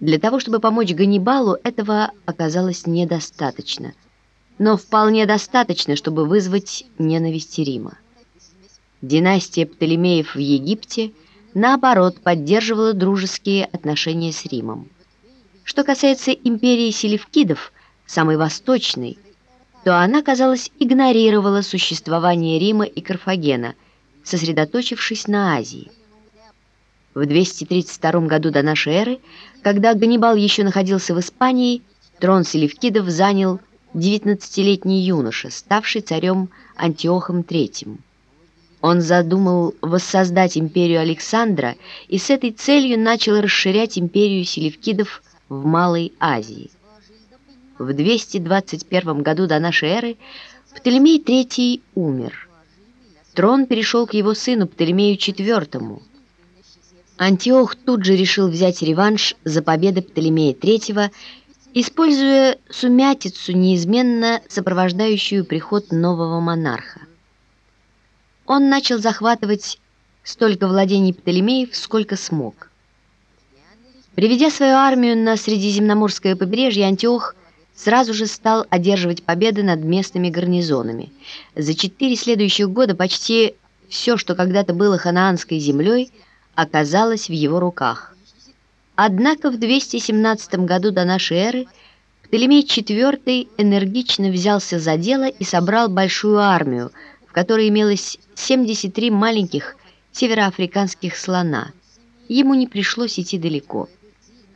Для того, чтобы помочь Ганнибалу, этого оказалось недостаточно, но вполне достаточно, чтобы вызвать ненависть Рима. Династия Птолемеев в Египте, наоборот, поддерживала дружеские отношения с Римом. Что касается империи селевкидов, самой восточной, то она, казалось, игнорировала существование Рима и Карфагена, сосредоточившись на Азии. В 232 году до нашей эры, когда Ганнибал еще находился в Испании, трон селевкидов занял 19-летний юноша, ставший царем Антиохом III. Он задумал воссоздать империю Александра и с этой целью начал расширять империю селевкидов в Малой Азии. В 221 году до нашей эры Птолемей III умер. Трон перешел к его сыну Птолемею IV. Антиох тут же решил взять реванш за победы Птолемея III, используя сумятицу, неизменно сопровождающую приход нового монарха. Он начал захватывать столько владений Птолемеев, сколько смог. Приведя свою армию на Средиземноморское побережье, Антиох сразу же стал одерживать победы над местными гарнизонами. За четыре следующих года почти все, что когда-то было ханаанской землей, оказалось в его руках. Однако в 217 году до нашей эры Птолемей IV энергично взялся за дело и собрал большую армию, в которой имелось 73 маленьких североафриканских слона. Ему не пришлось идти далеко.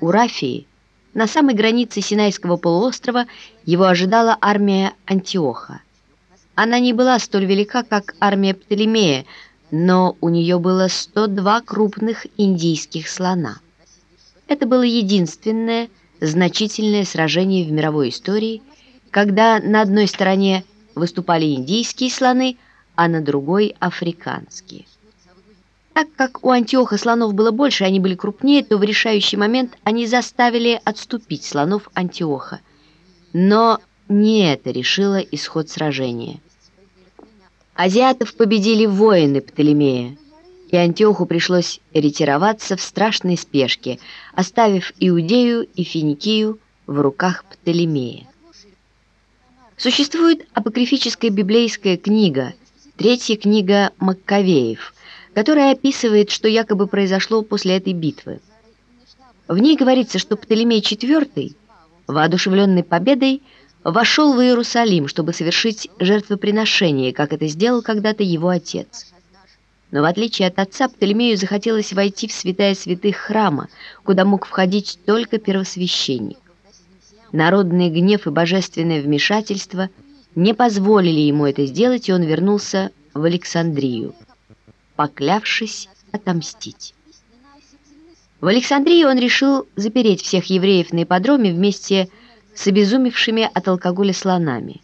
У Рафии, на самой границе Синайского полуострова, его ожидала армия Антиоха. Она не была столь велика, как армия Птолемея, но у нее было 102 крупных индийских слона. Это было единственное значительное сражение в мировой истории, когда на одной стороне выступали индийские слоны, а на другой – африканские. Так как у Антиоха слонов было больше, они были крупнее, то в решающий момент они заставили отступить слонов Антиоха. Но не это решило исход сражения. Азиатов победили воины Птолемея, и Антиоху пришлось ретироваться в страшной спешке, оставив Иудею и Финикию в руках Птолемея. Существует апокрифическая библейская книга, третья книга Маккавеев – которая описывает, что якобы произошло после этой битвы. В ней говорится, что Птолемей IV, воодушевленный победой, вошел в Иерусалим, чтобы совершить жертвоприношение, как это сделал когда-то его отец. Но в отличие от отца, Птолемею захотелось войти в святая святых храма, куда мог входить только первосвященник. Народный гнев и божественное вмешательство не позволили ему это сделать, и он вернулся в Александрию поклявшись отомстить. В Александрии он решил запереть всех евреев на ипподроме вместе с обезумевшими от алкоголя слонами.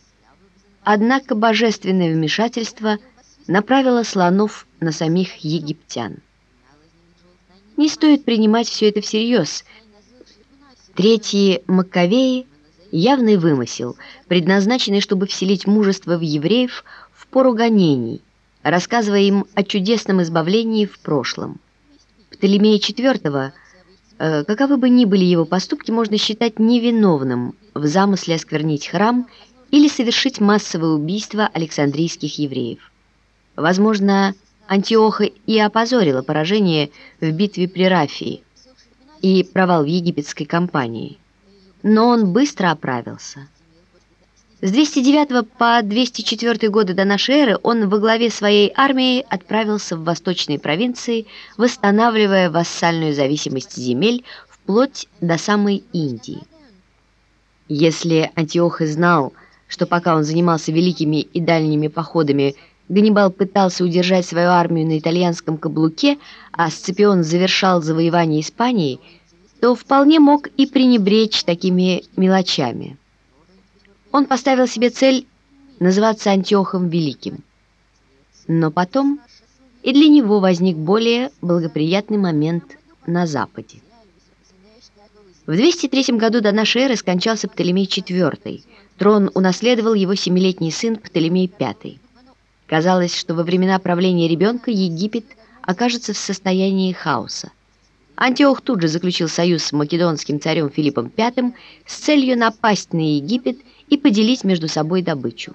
Однако божественное вмешательство направило слонов на самих египтян. Не стоит принимать все это всерьез. Третьи Маккавеи – явный вымысел, предназначенный, чтобы вселить мужество в евреев в пору гонений, рассказывая им о чудесном избавлении в прошлом. Птолемея IV, каковы бы ни были его поступки, можно считать невиновным в замысле осквернить храм или совершить массовое убийство александрийских евреев. Возможно, Антиоха и опозорила поражение в битве при Рафии и провал в египетской кампании, но он быстро оправился. С 209 по 204 годы до нашей эры он во главе своей армии отправился в восточные провинции, восстанавливая вассальную зависимость земель вплоть до самой Индии. Если Антиох и знал, что пока он занимался великими и дальними походами, Ганнибал пытался удержать свою армию на итальянском каблуке, а Сципион завершал завоевание Испании, то вполне мог и пренебречь такими мелочами. Он поставил себе цель называться Антиохом Великим. Но потом и для него возник более благоприятный момент на Западе. В 203 году до нашей эры скончался Птолемей IV. Трон унаследовал его семилетний сын Птолемей V. Казалось, что во времена правления ребенка Египет окажется в состоянии хаоса. Антиох тут же заключил союз с македонским царем Филиппом V с целью напасть на Египет и поделить между собой добычу.